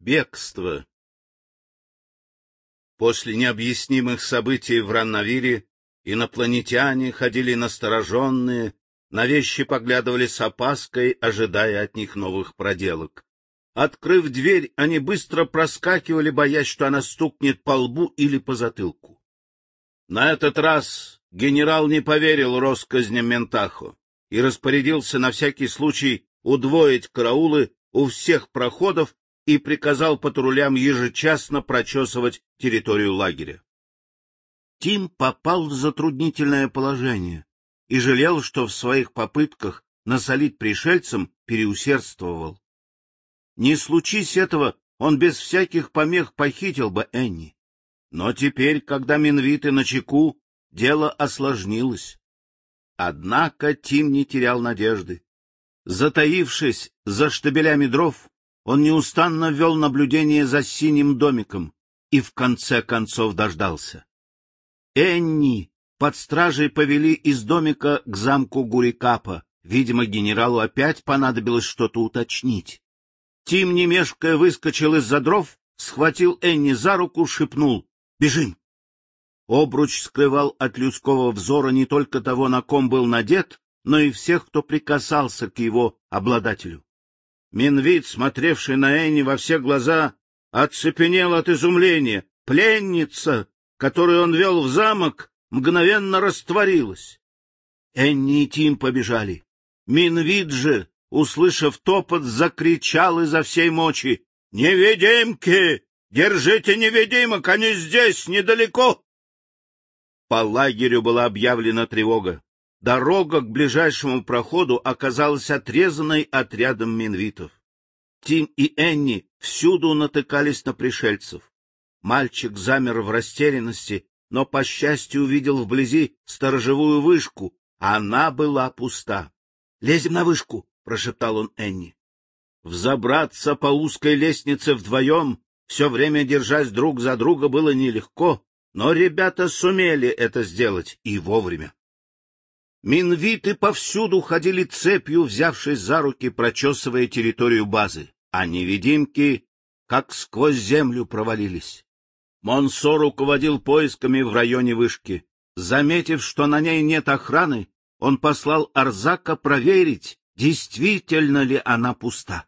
Бегство После необъяснимых событий в Раннавире инопланетяне ходили настороженные, на вещи поглядывали с опаской, ожидая от них новых проделок. Открыв дверь, они быстро проскакивали, боясь, что она стукнет по лбу или по затылку. На этот раз генерал не поверил россказням Ментахо и распорядился на всякий случай удвоить караулы у всех проходов и приказал патрулям ежечасно прочесывать территорию лагеря. Тим попал в затруднительное положение и жалел, что в своих попытках насолить пришельцам переусердствовал. Не случись этого, он без всяких помех похитил бы Энни. Но теперь, когда Минвиты на чеку, дело осложнилось. Однако Тим не терял надежды. Затаившись за штабелями дров, он неустанно вел наблюдение за синим домиком и в конце концов дождался. Энни под стражей повели из домика к замку Гурикапа. Видимо, генералу опять понадобилось что-то уточнить. Тим, не выскочил из-за дров, схватил Энни за руку, шепнул «Бежим!». Обруч скрывал от людского взора не только того, на ком был надет, но и всех, кто прикасался к его обладателю. Минвит, смотревший на Энни во все глаза, оцепенел от изумления. Пленница, которую он вел в замок, мгновенно растворилась. Энни и Тим побежали. Минвит же, услышав топот, закричал изо всей мочи. — Невидимки! Держите невидимок, они здесь, недалеко! По лагерю была объявлена тревога. Дорога к ближайшему проходу оказалась отрезанной отрядом минвитов. Тим и Энни всюду натыкались на пришельцев. Мальчик замер в растерянности, но, по счастью, увидел вблизи сторожевую вышку. Она была пуста. — Лезем на вышку, — прошептал он Энни. Взобраться по узкой лестнице вдвоем, все время держась друг за друга, было нелегко, но ребята сумели это сделать и вовремя. Минвиты повсюду ходили цепью, взявшись за руки, прочесывая территорию базы, а невидимки как сквозь землю провалились. Монсо руководил поисками в районе вышки. Заметив, что на ней нет охраны, он послал Арзака проверить, действительно ли она пуста.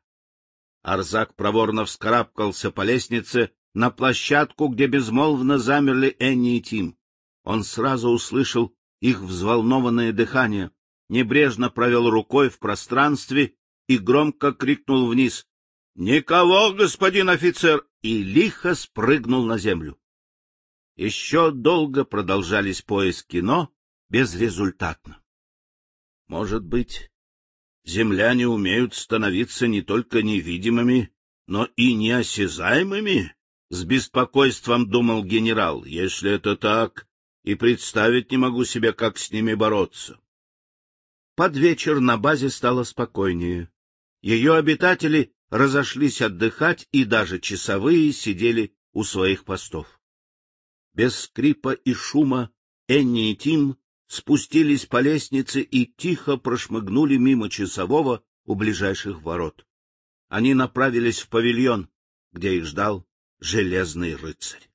Арзак проворно вскарабкался по лестнице на площадку, где безмолвно замерли Энни и Тим. Он сразу услышал их взволнованное дыхание, небрежно провел рукой в пространстве и громко крикнул вниз «Никого, господин офицер!» и лихо спрыгнул на землю. Еще долго продолжались поиски, но безрезультатно. Может быть, земляне умеют становиться не только невидимыми, но и неосязаемыми? С беспокойством думал генерал. Если это так, и представить не могу себе, как с ними бороться. Под вечер на базе стало спокойнее. Ее обитатели разошлись отдыхать, и даже часовые сидели у своих постов. Без скрипа и шума Энни и Тим спустились по лестнице и тихо прошмыгнули мимо часового у ближайших ворот. Они направились в павильон, где их ждал железный рыцарь.